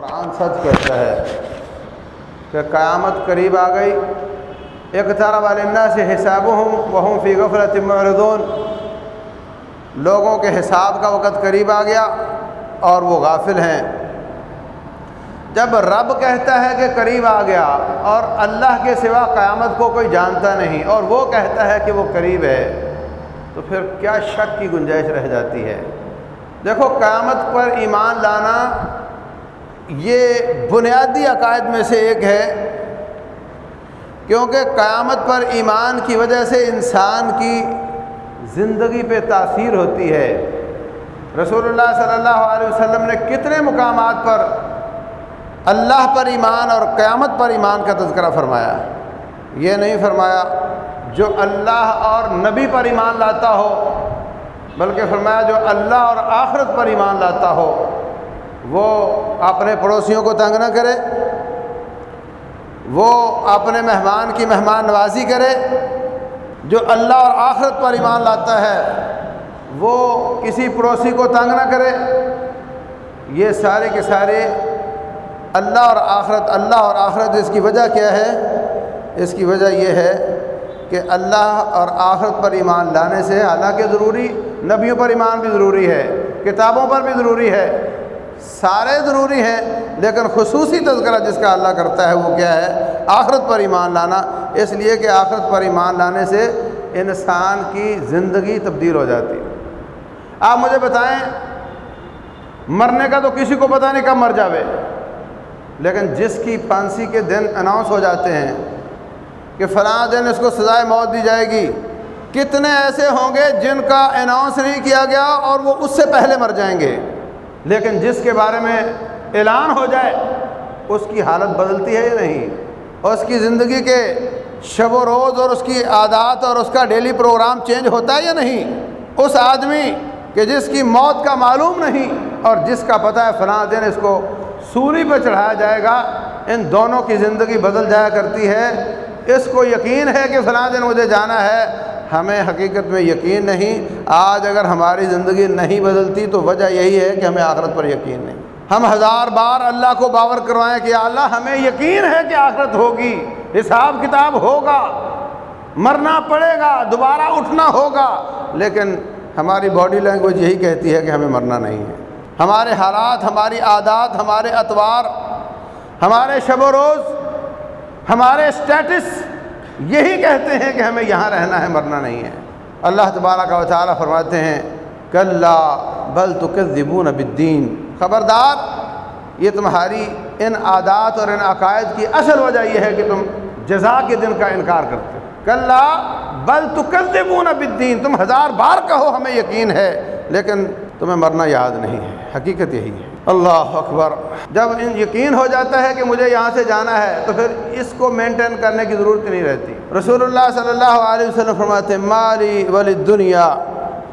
قرآن سچ کہتا ہے کہ قیامت قریب آ گئی۔ ایک طرح والنا سے حساب ہوں وہ فی غفرت مردون لوگوں کے حساب کا وقت قریب آ گیا اور وہ غافل ہیں۔ جب رب کہتا ہے کہ قریب آ گیا اور اللہ کے سوا قیامت کو کوئی جانتا نہیں اور وہ کہتا ہے کہ وہ قریب ہے، تو پھر کیا شک کی گنجائش رہ جاتی ہے۔ دیکھو، قیامت پر ایمان لانا یہ بنیادی عقائد میں سے ایک ہے، کیونکہ قیامت پر ایمان کی وجہ سے انسان کی زندگی پہ تاثیر ہوتی ہے۔ رسول اللہ صلی اللہ علیہ وسلم نے کتنے مقامات پر اللہ پر ایمان اور قیامت پر ایمان کا تذکرہ فرمایا۔ یہ نہیں فرمایا جو اللہ اور نبی پر ایمان لاتا ہو، بلکہ فرمایا جو اللہ اور آخرت پر ایمان لاتا ہو۔ وہ اپنے پڑوسیوں کو تنگ نہ کرے، وہ اپنے مہمان کی مہمان نوازی کرے، جو اللہ اور آخرت پر ایمان لاتا ہے، وہ کسی پڑوسی کو تنگ نہ کرے۔ یہ سارے کے سارے اللہ اور آخرت، اللہ اور آخرت اس کی وجہ کیا ہے؟ اس کی وجہ یہ ہے کہ اللہ اور آخرت پر ایمان لانے سے حالانکہ ضروری، نبیوں پر ایمان بھی ضروری ہے، کتابوں پر بھی ضروری ہے سارے ضروری ہیں، لیکن خصوصی تذکرہ جس کا اللہ کرتا ہے وہ کیا ہے؟ آخرت پر ایمان لانا۔ اس لیے کہ آخرت پر ایمان لانے سے انسان کی زندگی تبدیل ہو جاتی۔ آپ مجھے بتائیں، مرنے کا تو کسی کو پتہ نہیں کب مر جاوے۔ لیکن جس کی پھانسی کے دن اناؤنس ہو جاتے ہیں کہ فلاں دن اس کو سزائے موت دی جائے گی، کتنے ایسے ہوں گے جن کا اناؤنس نہیں کیا گیا اور وہ اس سے پہلے مر جائیں گے۔ لیکن جس کے بارے میں اعلان ہو جائے، اس کی حالت بدلتی ہے یا نہیں؟ اور اس کی زندگی کے شب و روز اور اس کی عادات اور اس کا ڈیلی پروگرام چینج ہوتا ہے یا نہیں؟ اس آدمی کہ جس کی موت کا معلوم نہیں اور جس کا پتہ ہے فلاں دن اس کو سوری پہ چڑھایا جائے گا، ان دونوں کی زندگی بدل جایا کرتی ہے۔ اس کو یقین ہے کہ فلاں دن مجھے جانا ہے ہمیں حقیقت میں یقین نہیں۔ آج اگر ہماری زندگی نہیں بدلتی تو وجہ یہی ہے کہ ہمیں آخرت پر یقین نہیں۔ ہم ہزار بار اللہ کو باور کروائیں کہ اللہ ہمیں یقین ہے کہ آخرت ہوگی۔ حساب کتاب ہوگا۔ مرنا پڑے گا، دوبارہ اٹھنا ہوگا۔ لیکن ہماری باڈی لینگویج یہی کہتی ہے کہ ہمیں مرنا نہیں ہے۔ ہمارے حالات، ہماری عادات، ہمارے اتوار، ہمارے شب و روز، ہمارے اسٹیٹس یہی کہتے ہیں کہ ہمیں یہاں رہنا ہے، مرنا نہیں ہے۔ اللہ تبارہ کا وطالعہ فرماتے ہیں کل بل تو کذبون بالدین۔ خبردار، یہ تمہاری ان عادات اور ان عقائد کی اصل وجہ یہ ہے کہ تم جزا کے دن کا انکار کرتے ہو۔ کل بل تو کذبون بالدین۔ تم ہزار بار کہو ہمیں یقین ہے، لیکن تمہیں مرنا یاد نہیں ہے، حقیقت یہی ہے۔ اللہ اکبر۔ جب ان یقین ہو جاتا ہے کہ مجھے یہاں سے جانا ہے، تو پھر اس کو مینٹین کرنے کی ضرورت نہیں رہتی۔ رسول اللہ صلی اللہ علیہ وسلم فرماتے مالی ولی دنیا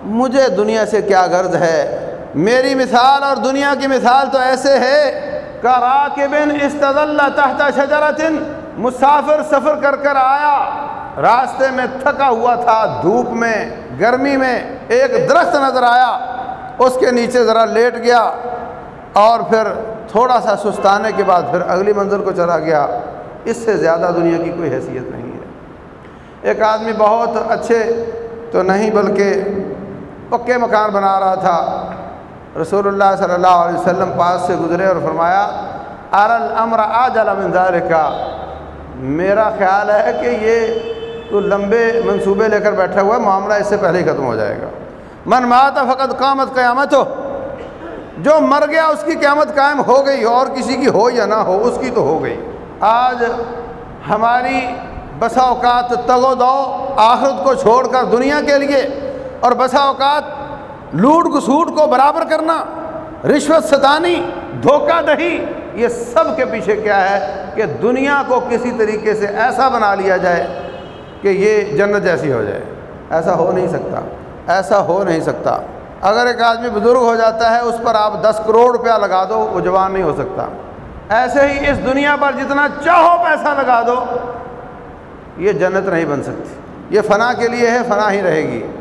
مجھے دنیا سے کیا غرض ہے؟ میری مثال اور دنیا کی مثال تو ایسے ہے کرا کے بن تحت شجرت، مسافر سفر کر کر آیا، راستے میں تھکا ہوا تھا، دھوپ میں، گرمی میں، ایک درخت نظر آیا۔ اس کے نیچے ذرا لیٹ گیا اور پھر تھوڑا سا سستانے کے بعد پھر اگلی منزل کو چلا گیا۔ اس سے زیادہ دنیا کی کوئی حیثیت نہیں ہے۔ ایک آدمی بہت اچھے تو نہیں بلکہ پکے مکان بنا رہا تھا۔ رسول اللہ صلی اللہ علیہ وسلم پاس سے گزرے اور فرمایا آر الامر آج المنظار کا میرا خیال ہے کہ یہ تو لمبے منصوبے لے کر بیٹھا ہوا ہے، معاملہ اس سے پہلے ہی ختم ہو جائے گا۔ من ماتا فقط قامت قیامت ہو جو مر گیا اس کی قیامت قائم ہو گئی، اور کسی کی ہو یا نہ ہو، اس کی تو ہو گئی۔ آج ہماری بسا اوقات تگ و دو آخرت کو چھوڑ کر دنیا کے لیے، اور بسا اوقات لوٹ گسوٹ کو برابر کرنا، رشوت ستانی، دھوکہ دہی، یہ سب کے پیچھے کیا ہے کہ دنیا کو کسی طریقے سے ایسا بنا لیا جائے کہ یہ جنت جیسی ہو جائے۔ ایسا ہو نہیں سکتا۔ ایسا ہو نہیں سکتا۔ اگر ایک آدمی بزرگ ہو جاتا ہے، اس پر آپ دس کروڑ روپیہ لگا دو، وہ جوان نہیں ہو سکتا۔ ایسے ہی اس دنیا پر جتنا چاہو پیسہ لگا دو، یہ جنت نہیں بن سکتی۔ یہ فنا کے لیے ہے، فنا ہی رہے گی۔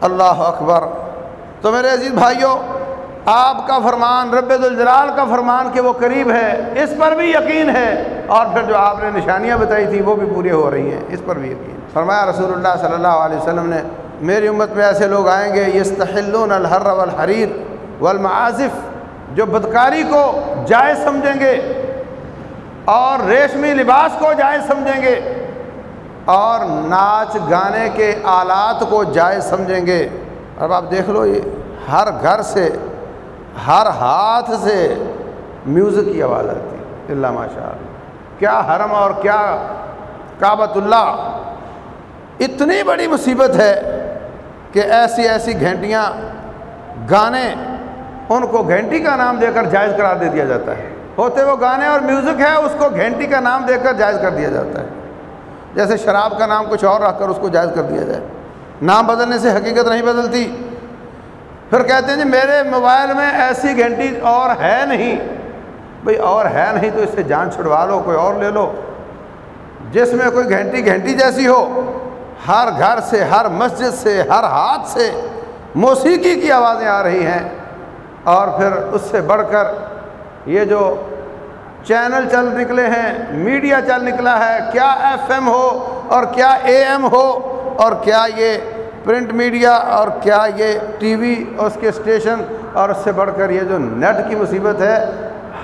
اللہ اکبر۔ تو میرے عزیز بھائیوں آپ کا فرمان، رب الجلال کا فرمان کہ وہ قریب ہے، اس پر بھی یقین ہے۔ اور پھر جو آپ نے نشانیاں بتائی تھی وہ بھی پوری ہو رہی ہیں۔ اس پر بھی یقین۔ فرمایا رسول اللہ صلی اللہ علیہ وسلم نے میری امت میں ایسے لوگ آئیں گے، یستحلون الحر والحریر والمعازف، جو بدکاری کو جائز سمجھیں گے اور ریشمی لباس کو جائز سمجھیں گے اور ناچ گانے کے آلات کو جائز سمجھیں گے۔ اب آپ دیکھ لو، یہ ہر گھر سے، ہر ہاتھ سے میوزک کی آواز آتی ہے۔ اللہ ماشاء اللہ کیا حرم اور کیا کعبۃ اللہ۔ اتنی بڑی مصیبت ہے۔ کہ ایسی ایسی گھنٹیاں گانے، ان کو گھنٹی کا نام دے کر جائز قرار دے دیا جاتا ہے۔ ہوتے وہ گانے اور میوزک ہے، اس کو گھنٹی کا نام دے کر جائز کر دیا جاتا ہے۔ جیسے شراب کا نام کچھ اور رکھ کر اس کو جائز کر دیا جائے۔ نام بدلنے سے حقیقت نہیں بدلتی۔ پھر کہتے ہیں جی میرے موبائل میں ایسی گھنٹی اور ہے نہیں۔ بھئی اور ہے نہیں تو اس سے جان چھڑوا لو، کوئی اور لے لو۔ جس میں کوئی گھنٹی گھنٹی جیسی ہو ہر گھر سے، ہر مسجد سے، ہر ہاتھ سے موسیقی کی آوازیں آ رہی ہیں۔ اور پھر اس سے بڑھ کر یہ جو چینل چل نکلے ہیں، میڈیا چل نکلا ہے، کیا ایف ایم ہو اور کیا اے ایم ہو اور کیا یہ پرنٹ میڈیا اور کیا یہ ٹی وی اس کے اسٹیشن۔ اور اس سے بڑھ کر یہ جو نیٹ کی مصیبت ہے،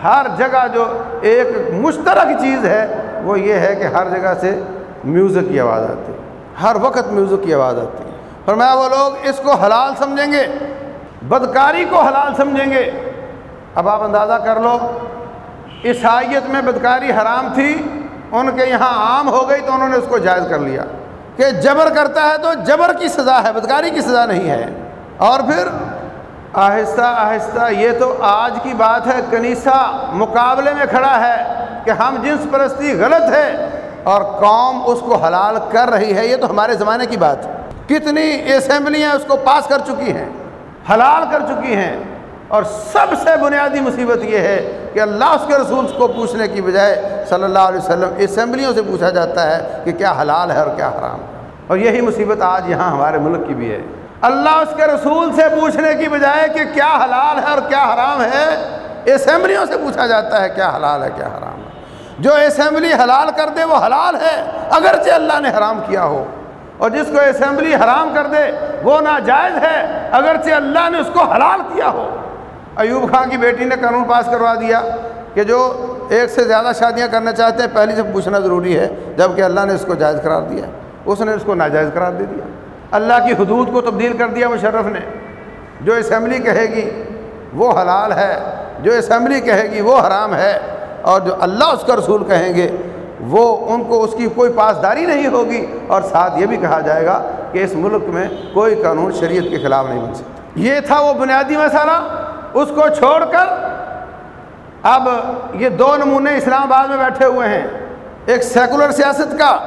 ہر جگہ جو ایک مشترک چیز ہے، وہ یہ ہے کہ ہر جگہ سے میوزک کی آواز آتی۔ ہے ہر وقت میوزک کی آواز آتی ہے۔ اور میں وہ لوگ اس کو حلال سمجھیں گے، بدکاری کو حلال سمجھیں گے۔ اب آپ اندازہ کر لو، عیسائیت میں بدکاری حرام تھی، ان کے یہاں عام ہو گئی تو انہوں نے اس کو جائز کر لیا۔ کہ جبر کرتا ہے تو جبر کی سزا ہے، بدکاری کی سزا نہیں ہے۔ اور پھر آہستہ آہستہ، یہ تو آج کی بات ہے کنیسا مقابلے میں کھڑا ہے کہ ہم جنس پرستی غلط ہے۔ اور قوم اس کو حلال کر رہی ہے، یہ تو ہمارے زمانے کی بات۔ ہے کتنی اسمبلیاں اس کو پاس کر چکی ہیں، حلال کر چکی ہیں۔ اور سب سے بنیادی مصیبت یہ ہے کہ اللہ اس کے رسول کو پوچھنے کی بجائے صلی اللہ علیہ وسلم اسمبلیوں سے پوچھا جاتا ہے کہ کیا حلال ہے اور کیا حرام۔ ہے اور یہی مصیبت آج یہاں ہمارے ملک کی بھی ہے۔ اللہ اس کے رسول سے پوچھنے کی بجائے کہ کیا حلال ہے اور کیا حرام ہے، اسمبلیوں سے پوچھا جاتا ہے کیا حلال ہے، کیا حرام۔ جو اسمبلی حلال کر دے وہ حلال ہے، اگرچہ اللہ نے حرام کیا ہو۔ اور جس کو اسمبلی حرام کر دے، وہ ناجائز ہے، اگرچہ اللہ نے اس کو حلال کیا ہو۔ ایوب خان کی بیٹی نے قانون پاس کروا دیا کہ جو ایک سے زیادہ شادیاں کرنا چاہتے ہیں، پہلی سے پوچھنا ضروری ہے جبکہ اللہ نے اس کو جائز قرار دیا۔ اس نے اس کو ناجائز قرار دے دیا۔ اللہ کی حدود کو تبدیل کر دیا مشرف نے۔ جو اسمبلی کہے گی، وہ حلال ہے۔ جو اسمبلی کہے گی، وہ حرام ہے۔ اور جو اللہ اس کا رسول کہیں گے، وہ ان کو اس کی کوئی پاسداری نہیں ہوگی۔ اور ساتھ یہ بھی کہا جائے گا کہ اس ملک میں کوئی قانون شریعت کے خلاف نہیں بن سکتا۔ یہ تھا وہ بنیادی مسئلہ۔ اس کو چھوڑ کر اب یہ دو نمونے اسلام آباد میں بیٹھے ہوئے ہیں۔ ایک سیکولر سیاست کا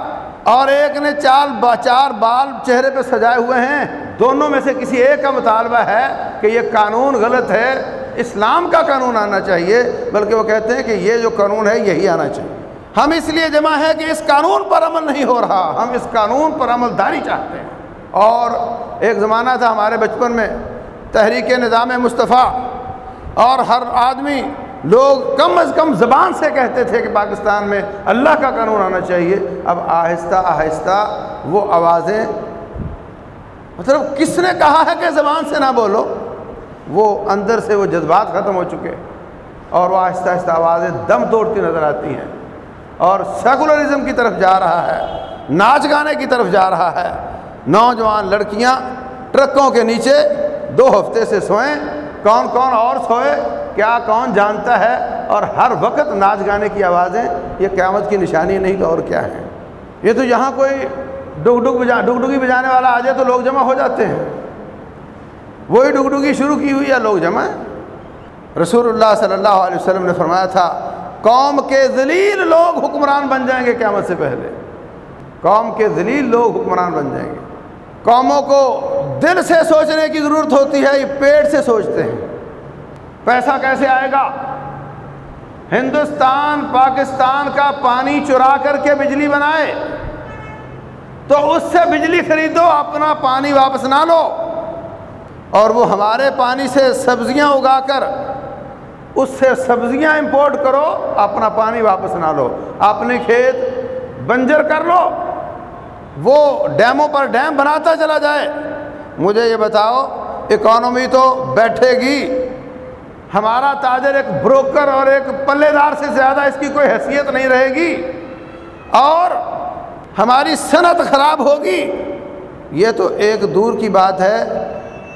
اور ایک نے چال چار بال چہرے پہ سجائے ہوئے ہیں۔ دونوں میں سے کسی ایک کا مطالبہ ہے کہ یہ قانون غلط ہے۔ اسلام کا قانون آنا چاہیے، بلکہ وہ کہتے ہیں کہ یہ جو قانون ہے، یہی آنا چاہیے۔ ہم اس لیے جمع ہے کہ اس قانون پر عمل نہیں ہو رہا۔ ہم اس قانون پر عمل داری چاہتے ہیں۔ اور ایک زمانہ تھا ہمارے بچپن میں، تحریک نظام مصطفیٰ۔ اور ہر آدمی، لوگ کم از کم زبان سے کہتے تھے کہ پاکستان میں اللہ کا قانون آنا چاہیے۔ اب آہستہ آہستہ وہ آوازیں مطلب کس نے کہا ہے کہ زبان سے نہ بولو؟ وہ اندر سے وہ جذبات ختم ہو چکے اور وہ آہستہ آہستہ آوازیں دم توڑتی نظر آتی ہیں اور سیکولرزم کی طرف جا رہا ہے، ناچ گانے کی طرف جا رہا ہے۔ نوجوان لڑکیاں ٹرکوں کے نیچے دو ہفتے سے سوئیں، کون کون اور سوئے، کیا کون جانتا ہے؟ اور ہر وقت ناچ گانے کی آوازیں، یہ قیامت کی نشانی نہیں تو اور کیا ہے یہ تو یہاں کوئی ڈگ ڈگ بجا، ڈگ ڈگی بجانے والا آ جائے تو لوگ جمع ہو جاتے ہیں۔ وہی ڈگ ڈگی شروع کی ہوئی ہے لوگ جمع۔ رسول اللہ صلی اللہ علیہ وسلم نے فرمایا تھا، قوم کے ذلیل لوگ حکمران بن جائیں گے قیامت سے پہلے۔ قوم کے ذلیل لوگ حکمران بن جائیں گے۔ قوموں کو دل سے سوچنے کی ضرورت ہوتی ہے، یہ پیٹ سے سوچتے ہیں۔ پیسہ کیسے آئے گا؟ ہندوستان، پاکستان کا پانی چرا کر کے بجلی بنائے۔ تو اس سے بجلی خریدو، اپنا پانی واپس نہ لو۔ اور وہ ہمارے پانی سے سبزیاں اگا کر اس سے سبزیاں امپورٹ کرو، اپنا پانی واپس نہ لو۔ اپنے کھیت بنجر کر لو، وہ ڈیموں پر ڈیم بناتا چلا جائے۔ مجھے یہ بتاؤ، اکانومی تو بیٹھے گی۔ ہمارا تاجر ایک بروکر اور ایک پلے دار سے زیادہ اس کی کوئی حیثیت نہیں رہے گی۔ اور ہماری صنعت خراب ہوگی۔ یہ تو ایک دور کی بات ہے۔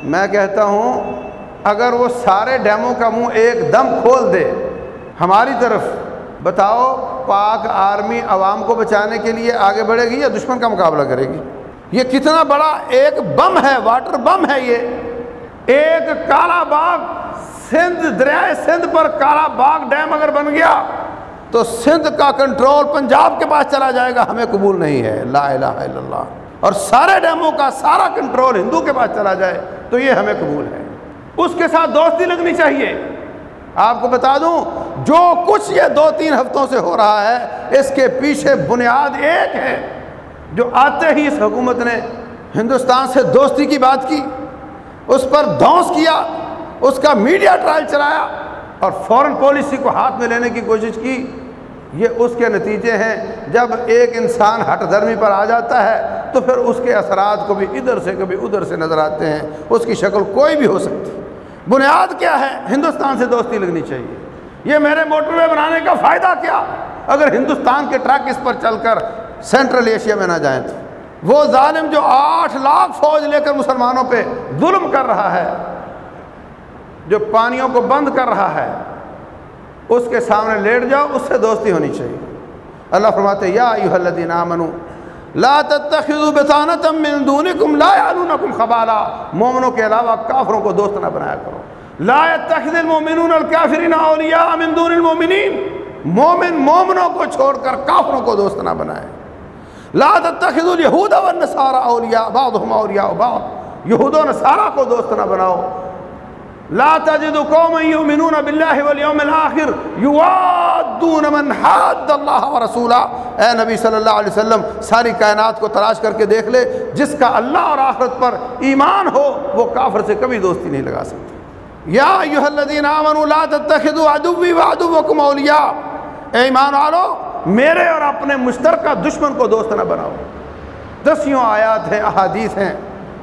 میں کہتا ہوں، اگر وہ سارے ڈیموں کا منہ ایک دم کھول دے، ہماری طرف بتاؤ پاک آرمی عوام کو بچانے کے لیے آگے بڑھے گی یا دشمن کا مقابلہ کرے گی؟ یہ کتنا بڑا ایک بم ہے، واٹر بم ہے یہ۔ ایک کالا باغ، سندھ، دریائے سندھ پر کالا باغ ڈیم اگر بن گیا، تو سندھ کا کنٹرول پنجاب کے پاس چلا جائے گا، ہمیں قبول نہیں ہے۔ لا الہ الا اللہ۔ اور سارے ڈیموں کا سارا کنٹرول ہندو کے پاس چلا جائے تو یہ ہمیں قبول ہے۔ اس کے ساتھ دوستی لگنی چاہیے۔ آپ کو بتا دوں، جو کچھ یہ دو تین ہفتوں سے ہو رہا ہے، اس کے پیچھے بنیاد ایک ہے۔ جو آتے ہی اس حکومت نے ہندوستان سے دوستی کی بات کی، اس پر دھونس کیا، اس کا میڈیا ٹرائل چلایا اور فورن پالیسی کو ہاتھ میں لینے کی کوشش کی۔ یہ اس کے نتیجے ہیں، جب ایک انسان ہٹ دھرمی پر آ جاتا ہے، تو پھر اس کے اثرات کو بھی ادھر سے کبھی ادھر سے نظر آتے ہیں، اس کی شکل کوئی بھی ہو سکتی۔ بنیاد کیا ہے؟ ہندوستان سے دوستی لگنی چاہیے۔ یہ میرے موٹر وے بنانے کا فائدہ کیا؟ اگر ہندوستان کے ٹرک اس پر چل کر سینٹرل ایشیا میں نہ جائیں تو۔ وہ ظالم جو آٹھ لاکھ فوج لے کر مسلمانوں پہ ظلم کر رہا ہے، جو پانیوں کو بند کر رہا ہے اس کے سامنے لیٹ جاؤ، اس سے دوستی ہونی چاہیے۔ اللہ فرماتے یا ایوہ الذین آمنوا، لا تتخذوا بطانتا من دونکم لا یعلونکم خبالا۔ مومنوں کے علاوہ کافروں کو دوست نہ بنایا کرو۔ لا يتخذ المؤمنون الكافرین اولیاء من دون المؤمنین۔ مومن مومنوں کو چھوڑ کر کافروں کو دوست نہ بنائے۔ لا تتخذوا اليهود والنصارى اولیاء، بعضهم اولیاء بعض۔ یہود و نصارہ کو دوست نہ بناؤ۔ لا تجد قوما يؤمنون بالله واليوم الاخر يوادون من حاد الله ورسوله. اے نبی صلی اللہ علیہ وسلم، ساری کائنات کو تلاش کر کے دیکھ لے، جس کا اللہ اور آخرت پر ایمان ہو، وہ کافر سے کبھی دوستی نہیں لگا سکتے۔ یا ایھا الذین آمنوا، لا تتخذوا عدوی وعدوکم اولیاء۔ اے ایمان والو، میرے اور اپنے مشترکہ دشمن کو دوست نہ بناؤ۔ دسیوں آیات ہیں، احادیث ہیں،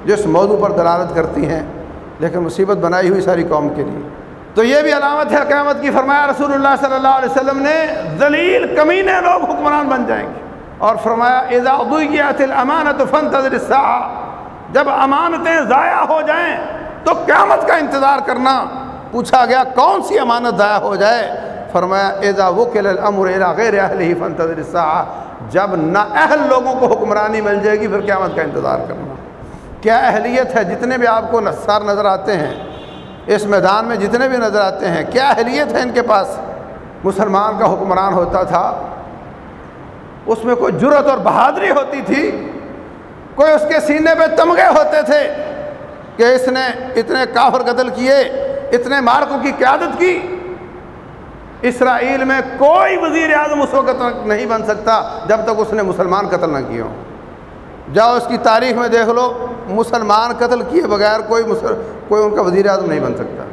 جو اس موضوع پر دلالت کرتی ہیں۔ لیکن مصیبت بنائی ہوئی ساری قوم کے لیے۔ تو یہ بھی علامت ہے قیامت کی، فرمایا رسول اللہ صلی اللہ علیہ وسلم نے، ذلیل کمینے لوگ حکمران بن جائیں گے۔ اور فرمایا، اذا ضیعت الامانت فانتظر الساعه جب امانتیں ضائع ہو جائیں تو قیامت کا انتظار کرنا۔ پوچھا گیا، کون سی امانت ضائع ہو جائے؟ فرمایا، اذا وکل الامر الى غیر اہلہ فانتظر الساعه جب نہ اہل لوگوں کو حکمرانی مل جائے گی، پھر قیامت کا انتظار کرنا۔ کیا اہلیت ہے جتنے بھی آپ کو نصار نظر آتے ہیں، اس میدان میں جتنے بھی نظر آتے ہیں، کیا اہلیت ہے ان کے پاس؟ مسلمان کا حکمران ہوتا تھا، اس میں کوئی جرت اور بہادری ہوتی تھی، کوئی اس کے سینے پہ تمغے ہوتے تھے کہ اس نے اتنے کافر قتل کیے، اتنے مارکوں کی قیادت کی۔ اسرائیل میں کوئی وزیر اعظم اس وقت نہیں بن سکتا جب تک اس نے مسلمان قتل نہ کیے ہوں۔ جاؤ اس کی تاریخ میں دیکھ لو۔ مسلمان قتل کیے بغیر کوئی مسل... کوئی ان کا وزیر اعظم نہیں بن سکتا۔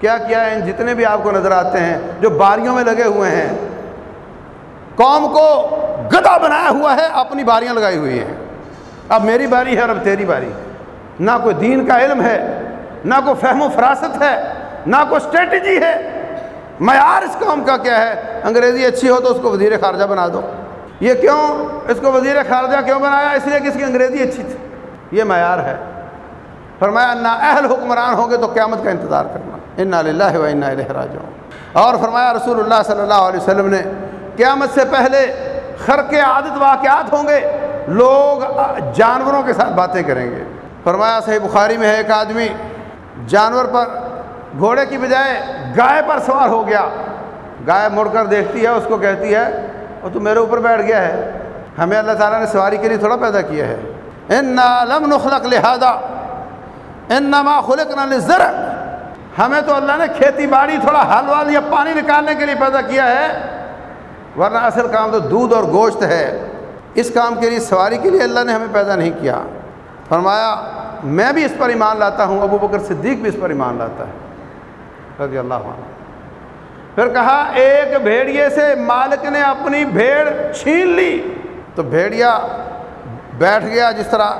کیا کیا ہے؟ جتنے بھی آپ کو نظر آتے ہیں، جو باریوں میں لگے ہوئے ہیں، قوم کو گدا بنایا ہوا ہے، اپنی باریاں لگائی ہوئی ہیں۔ اب میری باری ہے اور اب تیری باری۔ نہ کوئی دین کا علم ہے، نہ کوئی فہم و فراست ہے، نہ کوئی اسٹریٹجی ہے۔ معیار اس قوم کا کیا ہے؟ انگریزی اچھی ہو تو اس کو وزیر خارجہ بنا دو۔ یہ کیوں؟ اس کو وزیر خارجہ کیوں بنایا؟ اس لیے کہ اس کی انگریزی اچھی تھی۔ یہ معیار ہے۔ فرمایا، نہ اہل حکمران ہوں گے تو قیامت کا انتظار کرنا۔ انا اللہ و انا راجعون۔ اور فرمایا، رسول اللہ صلی اللہ علیہ وسلم نے، قیامت سے پہلے خرق عادت واقعات ہوں گے۔ لوگ جانوروں کے ساتھ باتیں کریں گے۔ فرمایا، صحیح بخاری میں ہے، ایک آدمی جانور پر گھوڑے کی بجائے گائے پر سوار ہو گیا۔ گائے مڑ کر دیکھتی ہے، اس کو کہتی ہے، وہ تو میرے اوپر بیٹھ گیا ہے۔ ہمیں اللہ تعالیٰ نے سواری کے لیے تھوڑا پیدا کیا ہے۔ ان لم نخلق لہذا ان نما خلق ہمیں تو اللہ نے کھیتی باڑی، تھوڑا حل وال یا پانی نکالنے کے لیے پیدا کیا ہے۔ ورنہ اصل کام تو دودھ اور گوشت ہے۔ اس کام کے لیے، سواری کے لیے اللہ نے ہمیں پیدا نہیں کیا۔ فرمایا، میں بھی اس پر ایمان لاتا ہوں، ابو بکر صدیق بھی اس پر ایمان لاتا ہے۔ رضی اللہ عنہ۔ پھر کہا، ایک بھیڑیے سے مالک نے اپنی بھیڑ چھین لی۔ تو بھیڑیا بیٹھ گیا جس طرح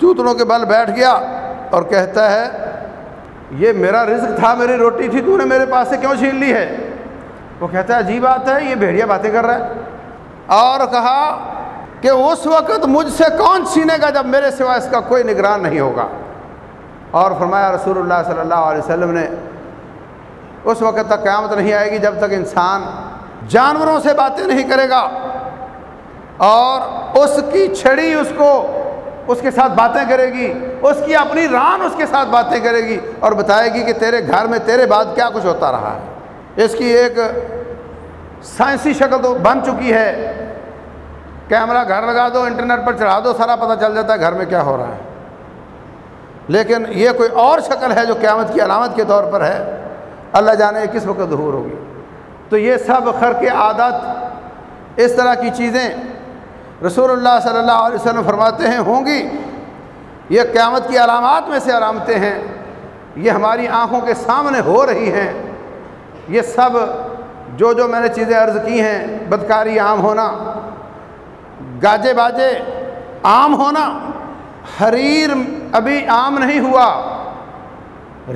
چوتنوں کے بل بیٹھ گیا اور کہتا ہے، یہ میرا رزق تھا، میری روٹی تھی، تو نے میرے پاس سے کیوں چھین لی ہے؟ وہ کہتا ہے، عجیب بات ہے، یہ بھیڑیا باتیں کر رہا ہے۔ اور کہا کہ اس وقت مجھ سے کون چھینے گا جب میرے سوا اس کا کوئی نگران نہیں ہوگا؟ اور فرمایا، رسول اللہ صلی اللہ علیہ وسلم نے، اس وقت تک قیامت نہیں آئے گی جب تک انسان جانوروں سے باتیں نہیں کرے گا۔ اور اس کی چھڑی اس کو اس کے ساتھ باتیں کرے گی، اس کی اپنی ران اس کے ساتھ باتیں کرے گی اور بتائے گی کہ تیرے گھر میں تیرے بعد کیا کچھ ہوتا رہا ہے۔ اس کی ایک سائنسی شکل تو بن چکی ہے۔ کیمرہ گھر لگا دو، انٹرنیٹ پر چڑھا دو، سارا پتہ چل جاتا ہے گھر میں کیا ہو رہا ہے۔ لیکن یہ کوئی اور شکل ہے جو قیامت کی علامت کے طور پر ہے۔ اللہ جانے کس وقت ظہور ہوگی۔ تو یہ سب خر کے عادت، اس طرح کی چیزیں رسول اللہ صلی اللہ علیہ وسلم فرماتے ہیں، ہوں گی، یہ قیامت کی علامات میں سے علامتیں ہیں۔ یہ ہماری آنکھوں کے سامنے ہو رہی ہیں۔ یہ سب جو جو میں نے چیزیں عرض کی ہیں، بدکاری عام ہونا، گاجے باجے عام ہونا، حریر ابھی عام نہیں ہوا،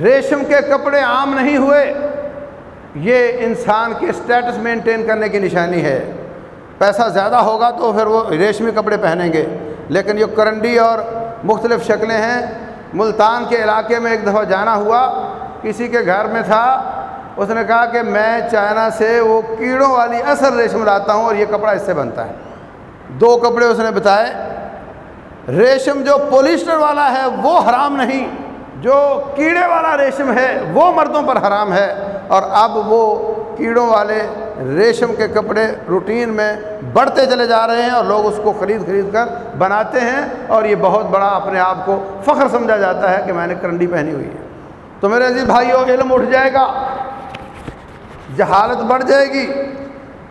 ریشم کے کپڑے عام نہیں ہوئے، یہ انسان کے اسٹیٹس مینٹین کرنے کی نشانی ہے۔ پیسہ زیادہ ہوگا تو پھر وہ ریشمی کپڑے پہنیں گے۔ لیکن یہ کرنڈی اور مختلف شکلیں ہیں۔ ملتان کے علاقے میں ایک دفعہ جانا ہوا۔ کسی کے گھر میں تھا۔ اس نے کہا کہ میں چائنا سے وہ کیڑوں والی اصل ریشم لاتا ہوں اور یہ کپڑا اس سے بنتا ہے۔ دو کپڑے اس نے بتائے۔ ریشم جو پولیسٹر والا ہے وہ حرام نہیں۔ جو کیڑے والا ریشم ہے وہ مردوں پر حرام ہے۔ اور اب وہ کیڑوں والے ریشم کے کپڑے روٹین میں بڑھتے چلے جا رہے ہیں اور لوگ اس کو خرید خرید کر بناتے ہیں اور یہ بہت بڑا اپنے آپ کو فخر سمجھا جاتا ہے کہ میں نے کرنڈی پہنی ہوئی ہے۔ تو میرے عزیز بھائیوں، علم اٹھ جائے گا، جہالت بڑھ جائے گی،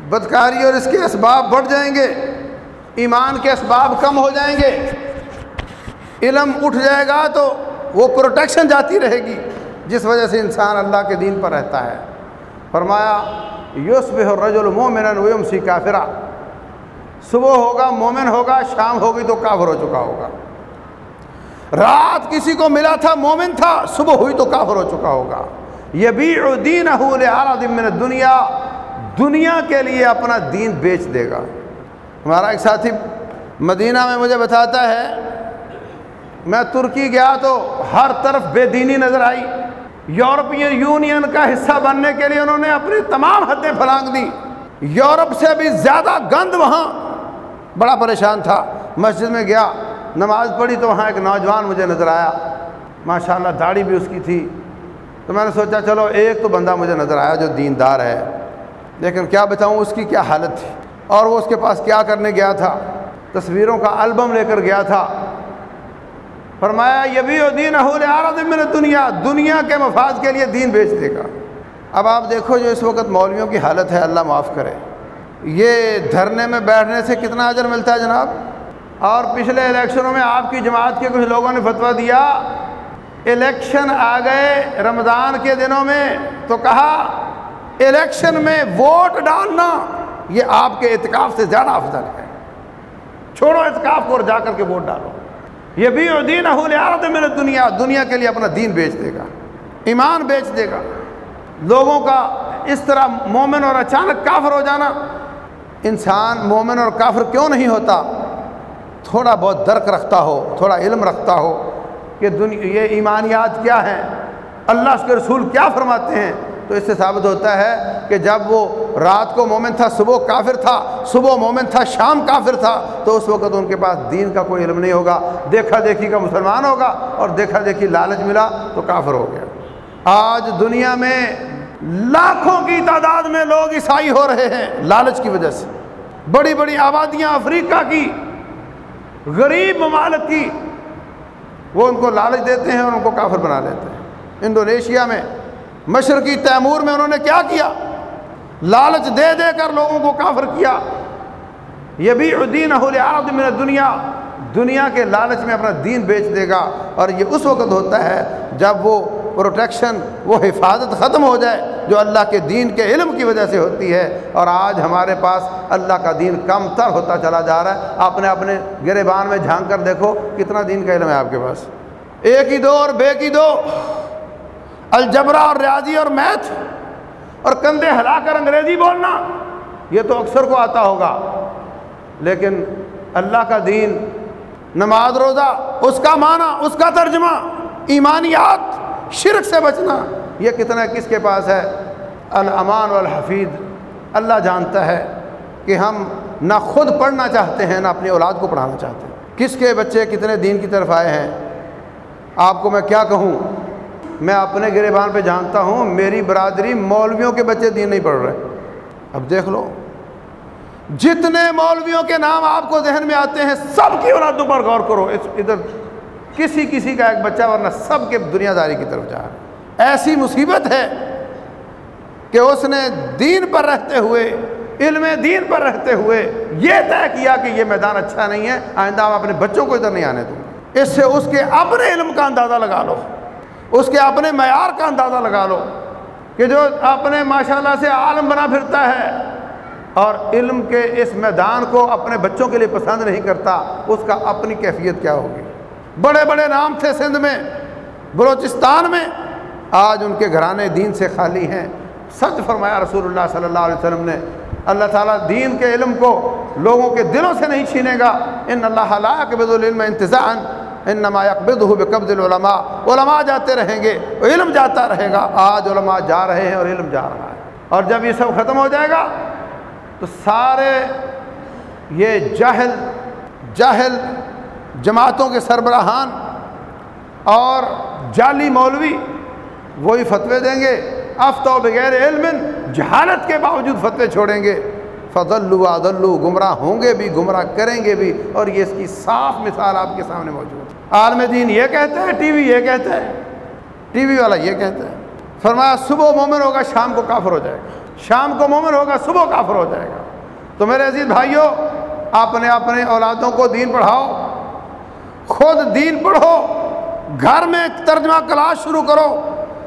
بدکاری اور اس کے اسباب بڑھ جائیں گے، ایمان کے اسباب کم ہو جائیں گے۔ علم اٹھ جائے گا تو وہ پروٹیکشن جاتی رہے گی، جس وجہ سے انسان اللہ کے دین پر رہتا ہے۔ فرمایا یوسف رج المومن ویم سی کافرا۔ صبح ہوگا، مومن ہوگا، شام ہوگی تو کافر ہو چکا ہوگا۔ رات کسی کو ملا تھا، مومن تھا، صبح ہوئی تو کافر ہو چکا ہوگا۔ یہ بھی دین من دنیا دنیا کے لیے اپنا دین بیچ دے گا۔ ہمارا ایک ساتھی مدینہ میں مجھے بتاتا ہے، میں ترکی گیا تو ہر طرف بے دینی نظر آئی۔ یورپین یونین کا حصہ بننے کے لیے انہوں نے اپنی تمام حدیں پھلانگ دی یورپ سے بھی زیادہ گند وہاں۔ بڑا پریشان تھا۔ مسجد میں گیا، نماز پڑھی تو وہاں ایک نوجوان مجھے نظر آیا۔ ماشاء اللہ داڑھی بھی اس کی تھی۔ تو میں نے سوچا، چلو ایک تو بندہ مجھے نظر آیا جو دیندار ہے۔ لیکن کیا بتاؤں، اس کی کیا حالت تھی؟ اور وہ اس کے پاس کیا کرنے گیا تھا؟ تصویروں کا البم لے کر گیا تھا۔ فرمایا یہ بھی دین من دنیا دنیا کے مفاد کے لیے دین بیچ دے گا۔ اب آپ دیکھو جو اس وقت مولویوں کی حالت ہے، اللہ معاف کرے۔ یہ دھرنے میں بیٹھنے سے کتنا اجر ملتا ہے جناب؟ اور پچھلے الیکشنوں میں آپ کی جماعت کے کچھ لوگوں نے فتویٰ دیا، الیکشن آ گئے رمضان کے دنوں میں تو کہا، الیکشن میں ووٹ ڈالنا، یہ آپ کے اعتکاف سے زیادہ افضل ہے۔ چھوڑو اعتکاف کو اور جا کر کے ووٹ ڈالو۔ یہ بھی دین اہل میرے دنیا دنیا کے لیے اپنا دین بیچ دے گا، ایمان بیچ دے گا۔ لوگوں کا اس طرح مومن اور اچانک کافر ہو جانا، انسان مومن اور کافر کیوں نہیں ہوتا؟ تھوڑا بہت درک رکھتا ہو، تھوڑا علم رکھتا ہو کہ دنیا، یہ ایمانیات کیا ہیں؟ اللہ اس کے رسول کیا فرماتے ہیں؟ تو اس سے ثابت ہوتا ہے کہ جب وہ رات کو مومن تھا، صبح کافر تھا، صبح مومن تھا، شام کافر تھا، تو اس وقت ان کے پاس دین کا کوئی علم نہیں ہوگا۔ دیکھا دیکھی کا مسلمان ہوگا اور دیکھا دیکھی لالچ ملا تو کافر ہو گیا۔ آج دنیا میں لاکھوں کی تعداد میں لوگ عیسائی ہو رہے ہیں لالچ کی وجہ سے۔ بڑی بڑی آبادیاں افریقہ کی، غریب ممالک کی، وہ ان کو لالچ دیتے ہیں اور ان کو کافر بنا دیتے ہیں۔ انڈونیشیا میں مشرقی تیمور میں انہوں نے کیا کیا؟ لالچ دے دے کر لوگوں کو کافر کیا۔ یہ بھی دین من دنیا دنیا کے لالچ میں اپنا دین بیچ دے گا۔ اور یہ اس وقت ہوتا ہے جب وہ پروٹیکشن، وہ حفاظت ختم ہو جائے، جو اللہ کے دین کے علم کی وجہ سے ہوتی ہے۔ اور آج ہمارے پاس اللہ کا دین کم تر ہوتا چلا جا رہا ہے۔ آپ نے اپنے گرے بان میں جھانک کر دیکھو کتنا دین کا علم ہے آپ کے پاس۔ ایک ہی دو اور بے کی دو۔ الجبرا اور ریاضی اور میتھ اور کندھے ہلا کر انگریزی بولنا، یہ تو اکثر کو آتا ہوگا۔ لیکن اللہ کا دین، نماز روزہ، اس کا معنی، اس کا ترجمہ، ایمانیات، شرک سے بچنا، یہ کتنا کس کے پاس ہے؟ الامان والحفیظ۔ اللہ جانتا ہے کہ ہم نہ خود پڑھنا چاہتے ہیں، نہ اپنی اولاد کو پڑھانا چاہتے ہیں۔ کس کے بچے کتنے دین کی طرف آئے ہیں؟ آپ کو میں کیا کہوں؟ میں اپنے گریبان پہ جانتا ہوں، میری برادری مولویوں کے بچے دین نہیں پڑھ رہے۔ اب دیکھ لو، جتنے مولویوں کے نام آپ کو ذہن میں آتے ہیں، سب کی اولادوں پر غور کرو۔ ادھر کسی کسی کا ایک بچہ، ورنہ سب کے دنیا داری کی طرف جا۔ رہا ایسی مصیبت ہے کہ اس نے دین پر رہتے ہوئے، علم دین پر رہتے ہوئے یہ طے کیا کہ یہ میدان اچھا نہیں ہے، آئندہ آپ اپنے بچوں کو ادھر نہیں آنے دوں اس سے اس کے اپنے علم کا اندازہ لگا لو۔ اس کے اپنے معیار کا اندازہ لگا لو کہ جو اپنے ماشاء اللہ سے عالم بنا پھرتا ہے اور علم کے اس میدان کو اپنے بچوں کے لیے پسند نہیں کرتا، اس کا اپنی کیفیت کیا ہوگی؟ بڑے بڑے نام تھے سندھ میں، بلوچستان میں، آج ان کے گھرانے دین سے خالی ہیں۔ سچ فرمایا رسول اللہ صلی اللہ علیہ وسلم نے، اللہ تعالیٰ دین کے علم کو لوگوں کے دلوں سے نہیں چھینے گا۔ ان اللہ قبض العلم انتظام ان نما اقبد ہو بے العلماء، علماء جاتے رہیں گے، علم جاتا رہے گا، آج علماء جا رہے ہیں اور علم جا رہا ہے۔ اور جب یہ سب ختم ہو جائے گا، تو سارے یہ جاہل جاہل جماعتوں کے سربراہان اور جعلی مولوی وہی فتوے دیں گے۔ و بغیر علم، جہالت کے باوجود فتوے چھوڑیں گے۔ فضل عدلو گمراہ ہوں گے بھی، گمراہ کریں گے بھی، اور یہ اس کی صاف مثال آپ کے سامنے موجود ہے۔ عالم دین یہ کہتا ہے ٹی وی یہ کہتا ہے ٹی وی والا یہ کہتا ہے فرمایا، صبح مومن ہوگا، شام کو کافر ہو جائے گا۔ شام کو مومن ہوگا، صبح کافر ہو جائے گا۔ تو میرے عزیز بھائیوں اپنے اپنے اولادوں کو دین پڑھاؤ، خود دین پڑھو، گھر میں ترجمہ کلاس شروع کرو،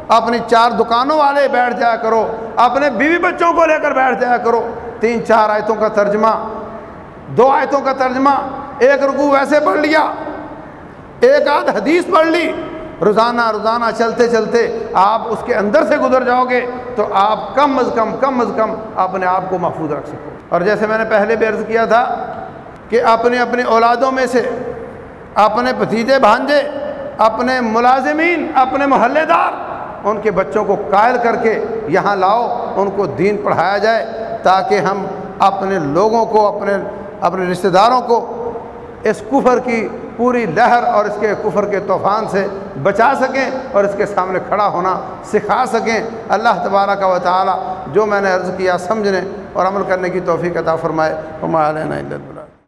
اپنی چار دکانوں والے بیٹھ جایا کرو، اپنے بیوی بچوں کو لے کر بیٹھ جایا کرو۔ تین چار آیتوں کا ترجمہ، دو آیتوں کا ترجمہ، ایک رکو ویسے پڑھ لیا، ایک آدھ حدیث پڑھ لی، روزانہ روزانہ چلتے چلتے آپ اس کے اندر سے گزر جاؤ گے تو آپ کم از کم کم از کم اپنے آپ کو محفوظ رکھ سکو۔ اور جیسے میں نے پہلے بھی عرض کیا تھا کہ اپنے اپنے اولادوں میں سے، اپنے بھتیجے بھانجے، اپنے ملازمین، اپنے محلے دار، ان کے بچوں کو قائل کر کے یہاں لاؤ، ان کو دین پڑھایا جائے تاکہ ہم اپنے لوگوں کو، اپنے اپنے رشتہ داروں کو اس کفر کی پوری لہر اور اس کے کفر کے طوفان سے بچا سکیں اور اس کے سامنے کھڑا ہونا سکھا سکیں۔ اللہ تبارہ کا و تعالی جو میں نے عرض کیا، سمجھنے اور عمل کرنے کی توفیق عطا فرمائے۔ ہمارے